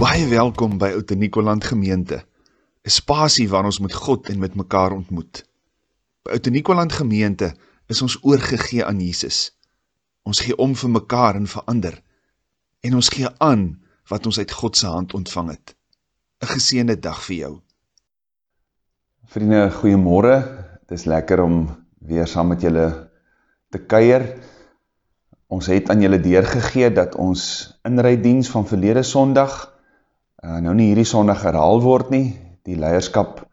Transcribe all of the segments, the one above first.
Baie welkom by Oute Nikoland Gemeente. 'n Spasie waar ons met God en met mekaar ontmoet. By Oute Nikoland Gemeente is ons oorgegee aan Jesus. Ons gee om vir mekaar en vir ander en ons gee aan wat ons uit God se hand ontvang het. 'n Geseënde dag vir jou. Vriende, goeiemôre. Dit is lekker om weer saam met julle te kuier. Ons het aan julle deurgegee dat ons inrydiens van verlede Sondag uh, nou nie hierdie Sondag herhaal word nie. Die leierskap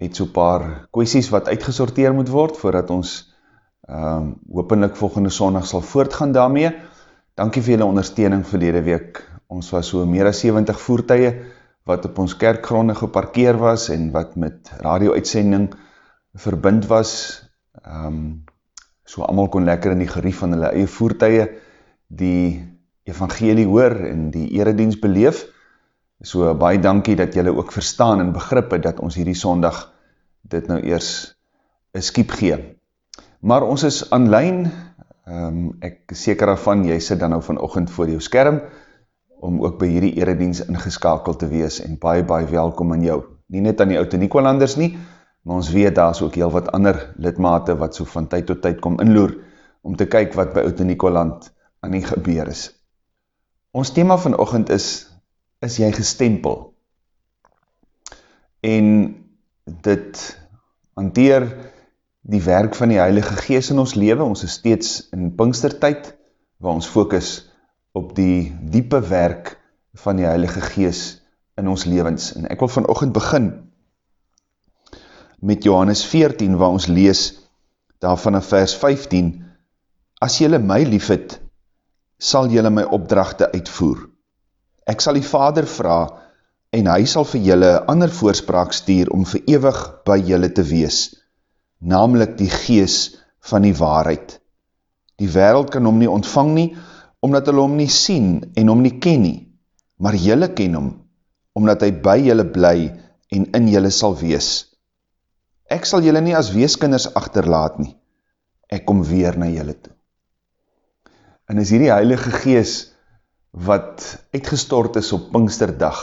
het so 'n paar kwessies wat uitgesorteer moet word voordat ons ehm um, hopelik volgende Sondag sal voortgaan daarmee. Dankie vir julle ondersteuning verlede week. Ons was so meer as 70 voertuie wat op ons kerkgronde geparkeer was en wat met radio-uitsending verbind was. Ehm um, so almal kon lekker in die gerief van hulle eie voertuie die evangelie hoor en die erediens beleef. So baie dankie dat julle ook verstaan en begrip het dat ons hierdie Sondag dit nou eers 'n skiep gee. Maar ons is. Ehm um, ek is seker daarvan jy sit dan nou vanoggend voor jou skerm om ook by hierdie erediens ingeskakel te wees en baie baie welkom aan jou. Nie net aan die ou Nikolanders nie, maar ons weet daar's ook heelwat ander lidmate wat so van tyd tot tyd kom inloer om te kyk wat by ou Nikoland aan die gebeur is. Ons tema vanoggend is is jy gestempel? En dit hanteer die werk van die Heilige Gees in ons lewe. Ons is steeds in Pinkstertyd waar ons fokus op die diepe werk van die Heilige Gees in ons lewens. En ek wil vanoggend begin met Johannes 14 waar ons lees daarvan in vers 15 As julle my liefhet, sal julle my opdragte uitvoer. Ek sal die Vader vra en hy sal vir julle 'n ander voorspraak stuur om vir ewig by julle te wees, naamlik die Gees van die waarheid. Die wêreld kan hom nie ontvang nie omdat hulle hom nie sien en hom nie ken nie, maar julle ken hom, omdat hy by julle bly en in julle sal wees. Ek sal julle nie as weeskinders achterlaat nie, ek kom weer na julle toe. En is hierdie Heilige Gees wat uitgestort is op Pinksterdag,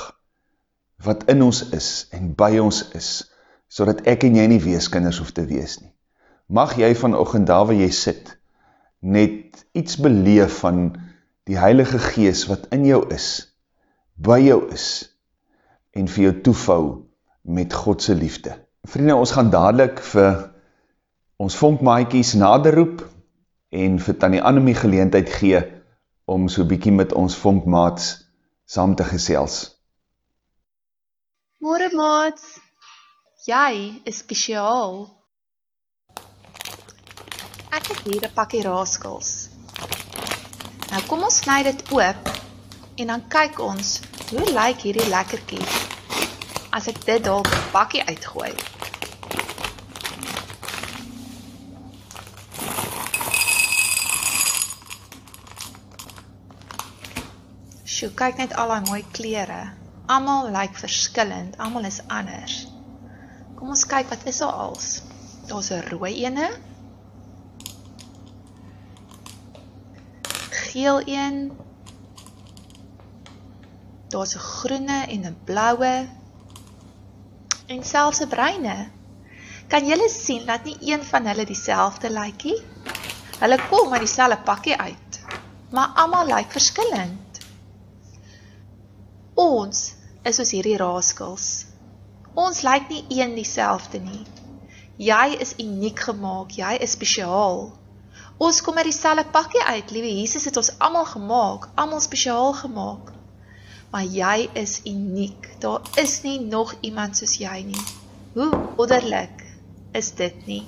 wat in ons is en by ons is, so dat ek en jy nie weeskinders hoef te wees nie. Mag jy vanochtend daar waar jy sit, net iets beleef van die Heilige Gees wat in jou is, by jou is, en vir jou toevou met Godse liefde. Vrienden, ons gaan dadelijk vir ons vonkmaaikies nader roep, en vir Tanny Annemie geleentheid gee, om so bykie met ons vonkmaats saam te gesels. Morgen maats, jy is speciaal. Ek het hier een pakkie raaskels. Nou kom ons sny dit oop en dan kyk ons hoe lyk hierdie lekkertjies as ek dit dalk 'n bakkie uitgooi. Sjoe, kyk net al daai mooi kleure. Almal lyk verskillend, almal is anders. Kom ons kyk wat is daar als. Daar's 'n rooi ene, geel een. Daar's 'n groene en 'n bloue en selfs 'n bruine. Kan julle sien dat nie een van hulle dieselfde lyk nie? Hulle kom uit dieselfde pakkie uit, maar almal lyk verskillend. Ons is soos hierdie raaskels. Ons lyk nie een dieselfde nie. Jy is uniek gemaak, jy is spesiaal. Ons kom uit dieselfde pakkie uit, liewe Jesus het ons almal gemaak, almal spesiaal gemaak. Maar jy is uniek. Daar is nie nog iemand soos jy nie. Hoe wonderlik is dit nie?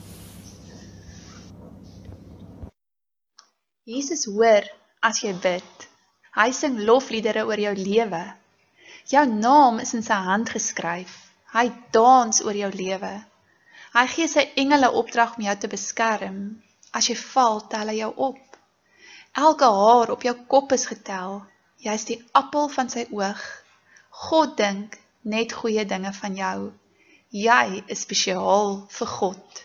Jesus hoor as jy bid. Hy sing lofliedere oor jou lewe. Jou naam is in sy hand geskryf. Hy dans oor jou lewe. Hy gee sy engele opdrag om jou te beskerm. As jy val, tel hy jou op. Elke haar op jou kop is getel. Jy is die appel van sy oog. God dink net goeie dinge van jou. Jy is spesiaal vir God.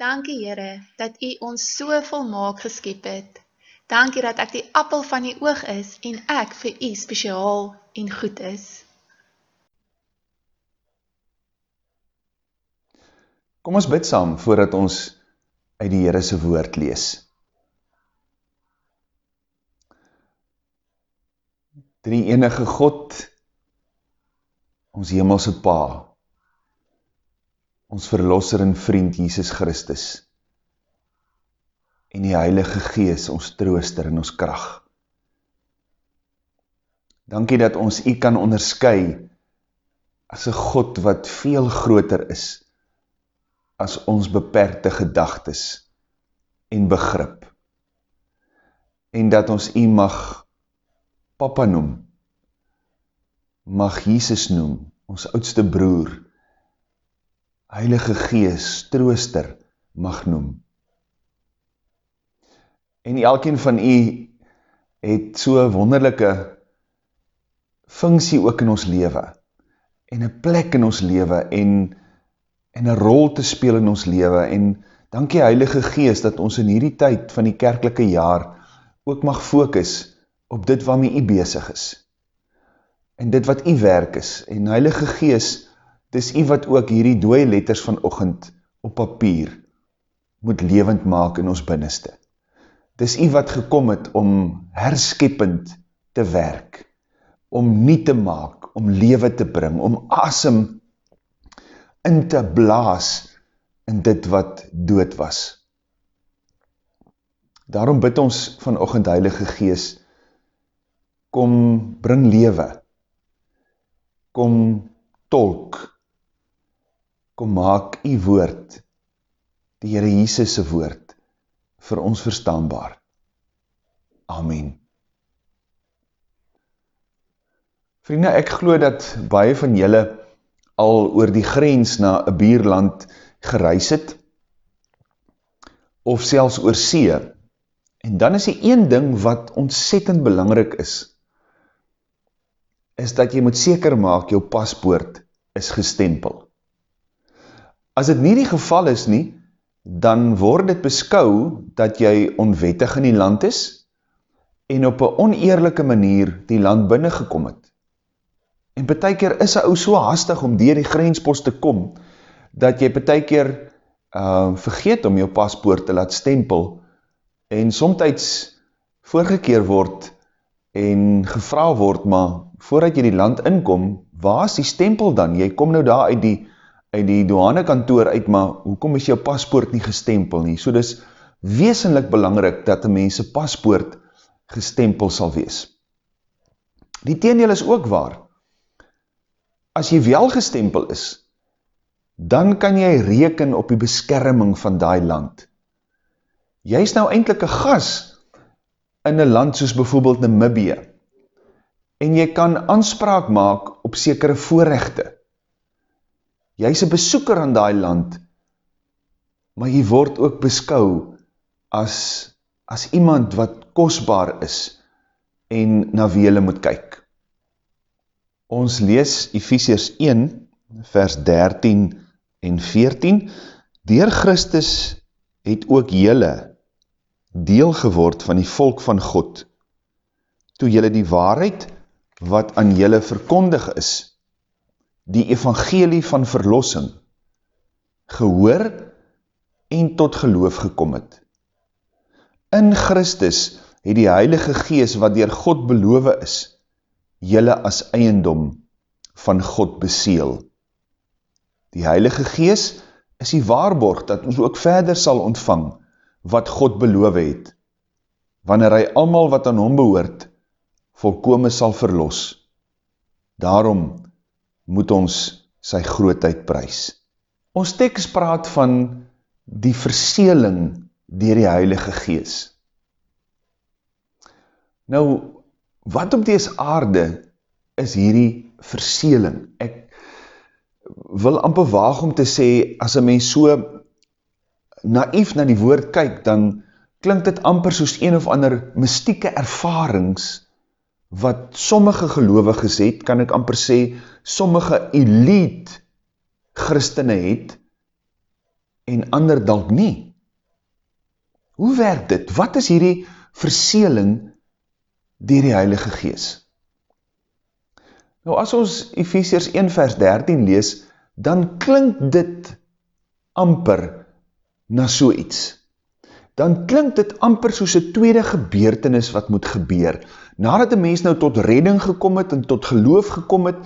Dankie Here dat U ons so volmaak geskep het. Dankie dat ek die appel van die oog is en ek vir u spesiaal en goed is. Kom ons bid saam voordat ons uit die Here se woord lees. Drie enige God, ons hemelse Pa, ons verlosser en vriend Jesus Christus, en die Heilige Gees, ons trooster en ons kracht. Dankie dat ons U kan onderskui as 'n God wat veel groter is as ons beperkte gedagtes en begrip. En dat ons U mag Papa noem, mag Jesus noem, ons oudste broer, Heilige Gees, trooster, mag noem. En elkeen van u het so wonderlijke funksie ook in ons leven, en een plek in ons leven, en en 'n rol te speel in ons lewe en dankie Heilige Gees dat ons in hierdie tyd van die kerklike jaar ook mag fokus op dit waarmee U besig is. En dit wat U werk is en Heilige Gees, dis U wat ook hierdie dooie letters vanoggend op papier moet lewend maak in ons binneste. Dis U wat gekom het om herskepend te werk, om nie te maak, om lewe te bring, om asem in te blaas in dit wat dood was. Daarom bid ons vanochtend Heilige Gees, kom bring lewe, kom tolk, kom maak die woord, die Heere Jesus' woord, vir ons verstaanbaar. Amen. Vrienden, ek glo dat baie van julle al oor die grens na een bierland gereis het, of selfs oor see, en dan is die een ding wat ontzettend belangrijk is, is dat jy moet seker maak, jou paspoort is gestempel. As dit nie die geval is nie, dan word dit beskou dat jy onwettig in die land is, en op een oneerlijke manier die land binnengekom het. En betek keer is een ou so hastig om dier die grenspost te kom, dat jy betek keer uh, vergeet om jou paspoort te laat stempel, en somtijds voorgekeer word, en gevra word, maar voordat jy die land inkom, waar is die stempel dan? Jy kom nou daar uit die, uit die douane kantoor uit, maar hoekom is jou paspoort nie gestempel nie? So dis weesenlik belangrik, dat die mense paspoort gestempel sal wees. Die teendeel is ook waar, as jy wel gestempel is, dan kan jy reken op die beskerming van die land. Jy is nou eindelijk een gas in een land soos bijvoorbeeld Namibie, en jy kan aanspraak maak op sekere voorrechte. Jy is een besoeker aan die land, maar jy word ook beskou as, as iemand wat kostbaar is en na wie jy moet kyk. Ons lees Ephesians 1 vers 13 en 14. Deur Christus het ook julle deel geword van die volk van God. Toe julle die waarheid wat aan julle verkondig is, die evangelie van verlossing, gehoor en tot geloof gekom het. In Christus het die Heilige Gees wat deur God beloof is, jylle as eiendom van God beseel. Die Heilige Gees is die waarborg dat ons ook verder sal ontvang wat God beloof het, wanneer hy allemaal wat aan hom behoort, volkome sal verlos. Daarom moet ons sy grootheid prys. Ons tekst praat van die verseeling dier die Heilige Gees. Nou, wat op dees aarde is hierdie verseeling? Ek wil amper waag om te sê, as een mens so naïef na die woord kyk, dan klink dit amper soos een of ander mystieke ervarings, wat sommige geloviges het, kan ek amper sê, sommige elite christene het, en ander dalk nie. Hoe werk dit? Wat is hierdie verseeling dier die Heilige Gees. Nou as ons Ephesians 1 vers 13 lees, dan klink dit amper na so iets. Dan klink dit amper soos een tweede gebeurtenis wat moet gebeur. Nadat die mens nou tot redding gekom het en tot geloof gekom het,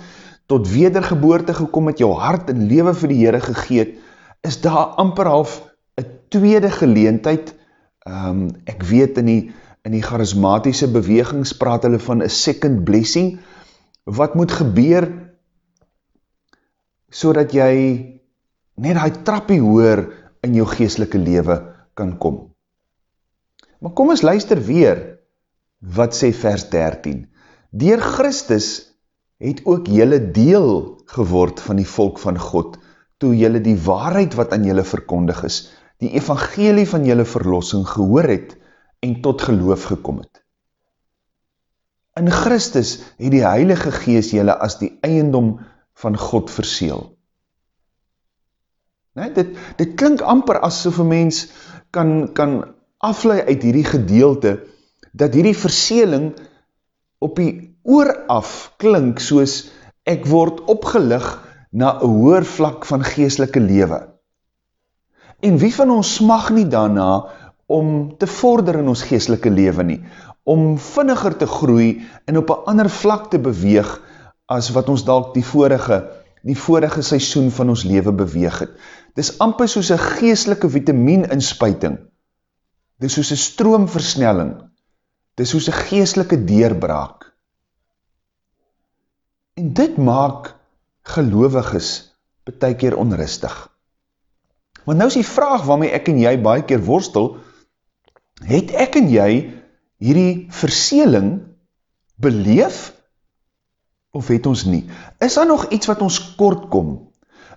tot wedergeboorte gekom het, jou hart en leven vir die Heere gegeet, is daar amper half een tweede geleentheid, um, ek weet in die, in die charismatische bewegings praat hulle van een second blessing, wat moet gebeur, so dat jy net die trappie hoor in jou geestelike leven kan kom. Maar kom ons luister weer, wat sê vers 13, Dier Christus het ook jylle deel geword van die volk van God, toe jylle die waarheid wat aan jylle verkondig is, die evangelie van jylle verlossing gehoor het en tot geloof gekom het. In Christus het die Heilige Gees jylle as die eiendom van God verseel. Nee, dit, dit klink amper asof een mens kan, kan aflei uit hierdie gedeelte, dat hierdie verseeling op die oor af klink soos ek word opgelig na een hoer vlak van geestelike lewe. En wie van ons smag nie daarna om te vorder in ons geestelike lewe nie, om vinniger te groei en op een ander vlak te beweeg as wat ons dalk die vorige, die vorige seisoen van ons lewe beweeg het. Dit is amper soos een geestelike vitamien inspuiting. Dit is soos een stroomversnelling. Dit is soos een geestelike deurbraak. En dit maak gelovig is betek keer onrustig. Want nou is die vraag waarmee ek en jy baie keer worstel, het ek en jy hierdie verseeling beleef of het ons nie? Is daar nog iets wat ons kort kom?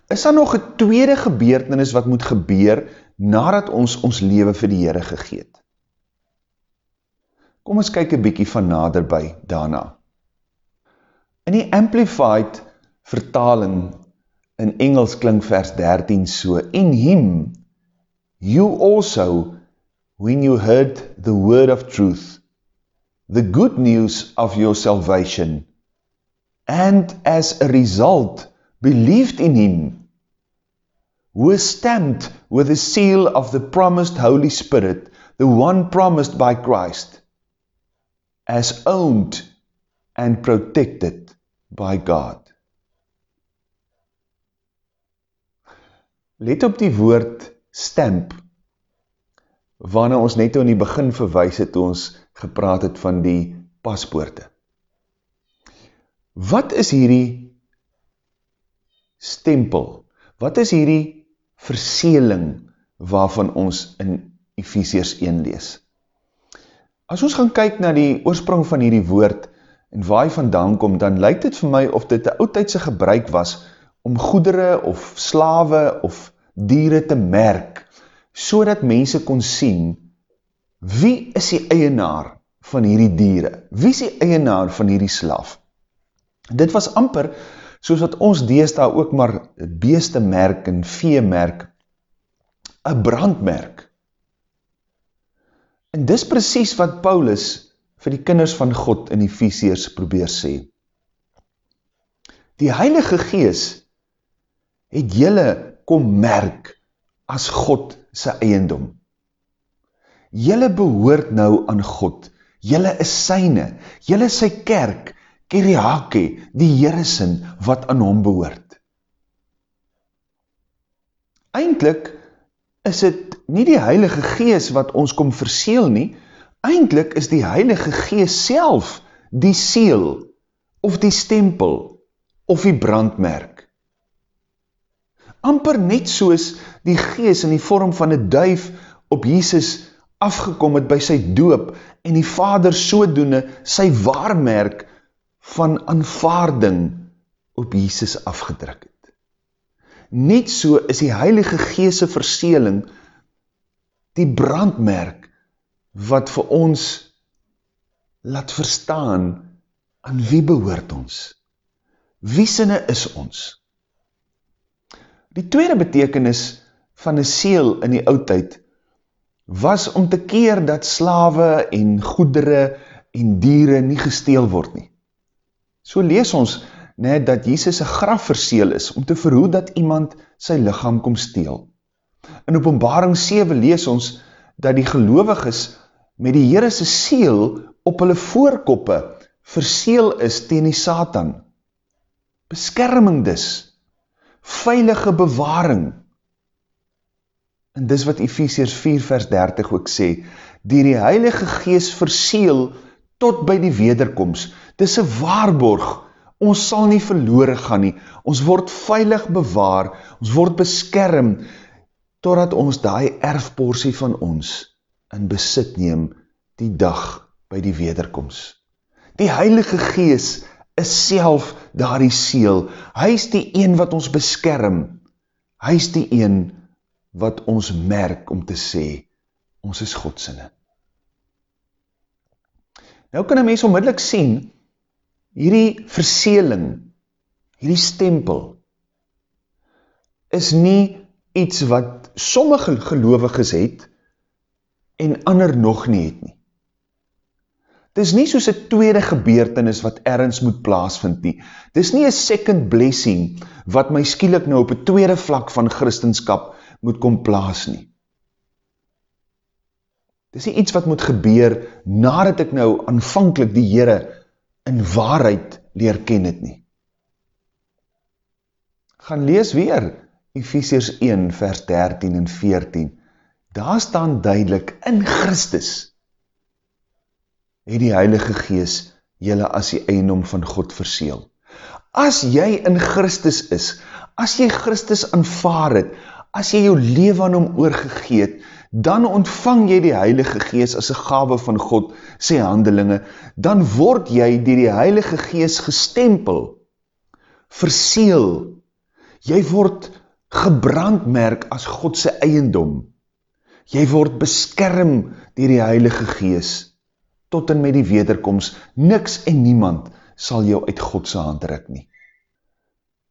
Is daar nog een tweede gebeurtenis wat moet gebeur nadat ons ons leven vir die Heere gegeet? Kom ons kyk een bykie van naderby daarna. In die Amplified vertaling in Engels klink vers 13 so, In him you also, when you heard the word of truth, the good news of your salvation, and as a result believed in him, were stamped with the seal of the promised Holy Spirit, the one promised by Christ, as owned and protected by God. Let op die woord stamp, waarna ons net in die begin verwijs het, toe ons gepraat het van die paspoorte. Wat is hierdie stempel? Wat is hierdie verseeling waarvan ons in Ephesians 1 lees? As ons gaan kyk na die oorsprong van hierdie woord, en waar hy vandaan kom, dan lyk dit vir my of dit een oudtijdse gebruik was om goedere of slawe of diere te merk, so dat mense kon sien, wie is die eienaar van hierdie diere? Wie is die eienaar van hierdie slaaf? Dit was amper, soos wat ons dees daar ook maar beeste merk en vee merk, een brandmerk. En dis precies wat Paulus vir die kinders van God in die visiers probeer sê. Die Heilige Gees het jylle kom merk as God sy eiendom. Jylle behoort nou aan God, jylle is syne, jylle is sy kerk, Kiriake, die Heeresin wat aan hom behoort. Eindelijk is het nie die Heilige Gees wat ons kom verseel nie, Eindelijk is die Heilige Gees self die seel, of die stempel, of die brandmerk. Amper net soos die Gees in die vorm van een duif op Jesus afgekom het by sy doop en die Vader sodoende sy waarmerk van aanvaarding op Jesus afgedruk het. Net so is die Heilige Geese verseeling die brandmerk wat vir ons laat verstaan aan wie behoort ons. Wie sinne is ons? Die tweede betekenis van een seel in die oudheid was om te keer dat slawe en goedere en diere nie gesteel word nie. So lees ons net dat Jesus 'n graf verseel is om te verhoed dat iemand sy liggaam kom steel. In Openbaring 7 lees ons dat die gelowiges met die Here se seël op hulle voorkoppe verseël is teen die Satan. Beskerming dus, veilige bewaring. En dis wat Efesiërs 4 vers 30 ook sê, deur die Heilige Gees verseël tot by die wederkoms. Dis 'n waarborg. Ons sal nie verlore gaan nie. Ons word veilig bewaar, ons word beskerm totdat ons daai erfporsie van ons in besit neem die dag by die wederkoms. Die Heilige Gees is self daardie seël. Hy is die een wat ons beskerm. Hy is die een wat ons merk om te sê ons is God se. Nou kan 'n mens onmiddellik sien hierdie verseeling, hierdie stempel is nie iets wat sommige gelowiges het en ander nog nie het nie. Dit is nie soos 'n tweede gebeurtenis wat ergens moet plaasvind nie. Dis nie 'n second blessing wat my skielik nou op 'n tweede vlak van Christendom moet kom plaas nie. Dis nie iets wat moet gebeur nadat ek nou aanvanklik die Here in waarheid leer ken het nie. Gaan lees weer Efesiërs 1 vers 13 en 14. Daar staan duidelik in Christus het die Heilige Gees jylle as die eindom van God verseel. As jy in Christus is, as jy Christus aanvaar het, as jy jou leven aan hom oorgegeet, dan ontvang jy die Heilige Gees as een gave van God, sy handelinge, dan word jy die die Heilige Gees gestempel, verseel, jy word gebrandmerk as God sy eiendom, jy word beskerm dier die Heilige Gees, tot en met die wederkomst, niks en niemand sal jou uit Godse hand ruk nie.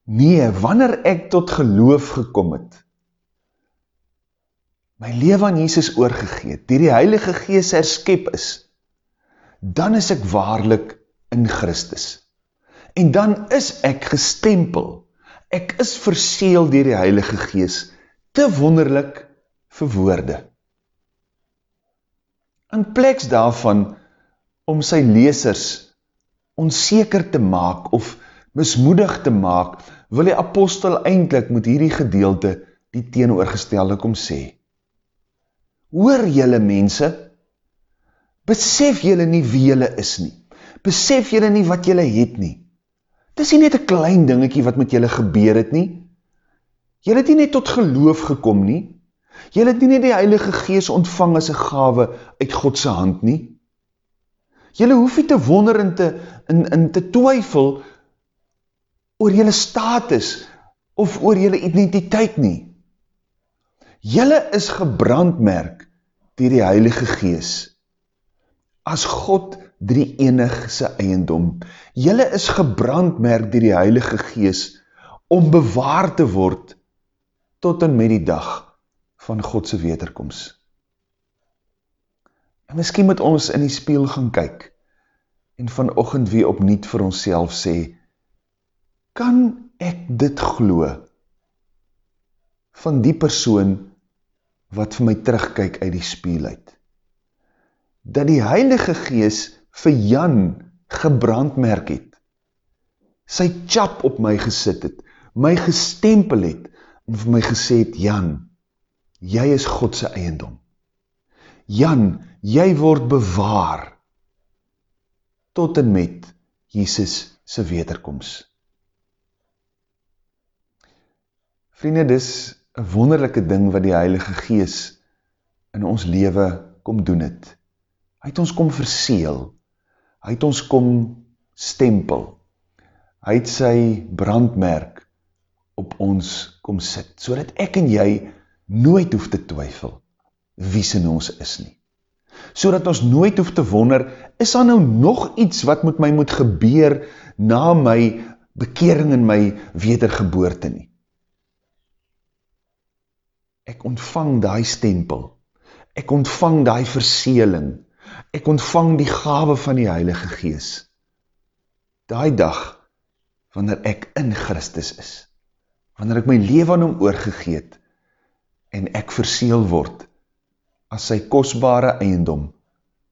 Nee, wanneer ek tot geloof gekom het, my leven aan Jesus oorgegeet, die die Heilige Gees herskep is, dan is ek waarlik in Christus. En dan is ek gestempel, ek is verseel dier die Heilige Gees, te wonderlik vir woorde. In pleks daarvan, om sy lesers onzeker te maak of mismoedig te maak, wil die apostel eindelijk met hierdie gedeelte die teenoorgestelde kom sê. Hoor jylle mense, besef jylle nie wie jylle is nie, besef jylle nie wat jylle het nie, dis nie net een klein dingetje wat met jylle gebeur het nie, jylle het nie net tot geloof gekom nie, jylle het nie net die heilige gees ontvang as een gave uit Godse hand nie, Julle hoef nie te wonder en te, en, en te twyfel oor julle status of oor julle identiteit nie. Julle is gebrandmerk dier die Heilige Gees. As God drie enigse eiendom. Julle is gebrandmerk dier die Heilige Gees om bewaar te word tot en met die dag van Godse wederkomst. En miskien moet ons in die spiel gaan kyk en vanochtend weer opnieuw vir ons self sê, kan ek dit glo van die persoon wat vir my terugkyk uit die spiel uit? Dat die Heilige Gees vir Jan gebrandmerk het, sy tjap op my gesit het, my gestempel het en vir my gesê het, Jan, jy is Godse eiendom. Jan, jy word bewaar tot en met Jesus se wederkoms. Vriende, dis 'n wonderlike ding wat die Heilige Gees in ons lewe kom doen het. Hy het ons kom verseël. Hy het ons kom stempel. Hy het sy brandmerk op ons kom sit sodat ek en jy nooit hoef te twyfel wie se ons is nie so dat ons nooit hoef te wonder, is daar nou nog iets wat met my moet gebeur na my bekering en my wedergeboorte nie. Ek ontvang die stempel, Ek ontvang die verseeling. Ek ontvang die gave van die Heilige Gees. Daai dag, wanneer ek in Christus is, wanneer ek my leven aan hom oorgegeet, en ek verseel word, as sy kostbare eiendom,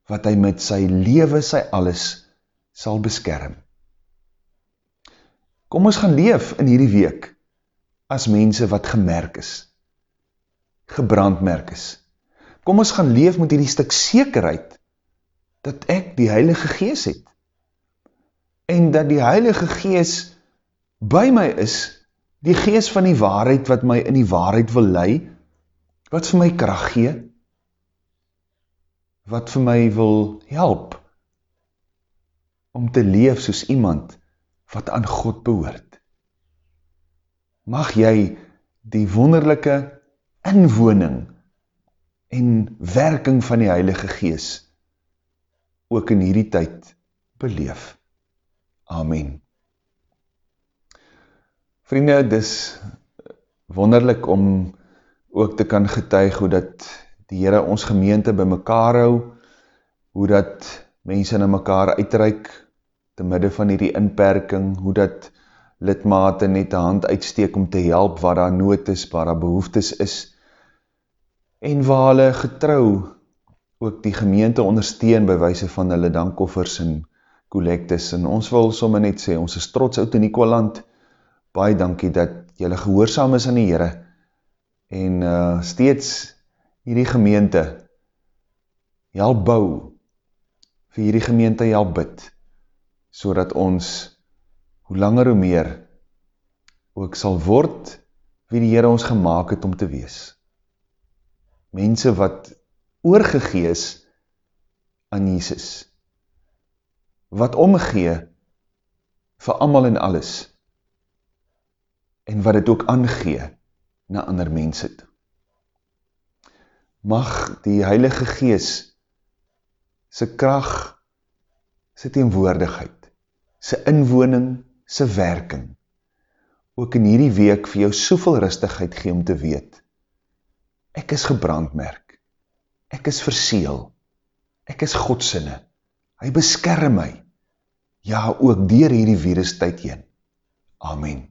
wat hy met sy leven, sy alles, sal beskerm. Kom ons gaan leef in hierdie week, as mense wat gemerk is, gebrandmerk is. Kom ons gaan leef met hierdie stuk sekerheid, dat ek die Heilige Gees het, en dat die Heilige Gees by my is, die Gees van die waarheid, wat my in die waarheid wil lei, wat vir my kracht gee, wat vir my wil help, om te leef soos iemand, wat aan God behoort. Mag jy die wonderlijke inwoning en werking van die Heilige Gees ook in hierdie tyd beleef. Amen. Vriende, dis wonderlik om ook te kan getuig hoe dat die Heere ons gemeente by mekaar hou, hoe dat mense na mekaar uitreik te midde van hierdie inperking, hoe dat lidmate net die hand uitsteek om te help waar daar nood is, waar daar behoeftes is, en waar hulle getrou ook die gemeente ondersteun by wijse van hulle dankoffers en collectus, en ons wil somme net sê, ons is trots uit in die kwaland, baie dankie dat jylle gehoorzaam is aan die Heere, en uh, steeds hierdie gemeente help bou, vir hierdie gemeente help bid, so ons hoe langer hoe meer ook sal word wie die Heere ons gemaakt het om te wees. Mense wat oorgegees aan Jesus, wat omgee vir amal en alles, en wat het ook aangee na ander mense toe. Mag die Heilige Gees sy kracht, sy teenwoordigheid, sy inwoning, sy werking, ook in hierdie week vir jou soveel rustigheid gee om te weet, ek is gebrandmerk, Ek is verseel. Ek is Godsinne. Hy beskerm my. Ja, ook dier hierdie virus tyd heen. Amen.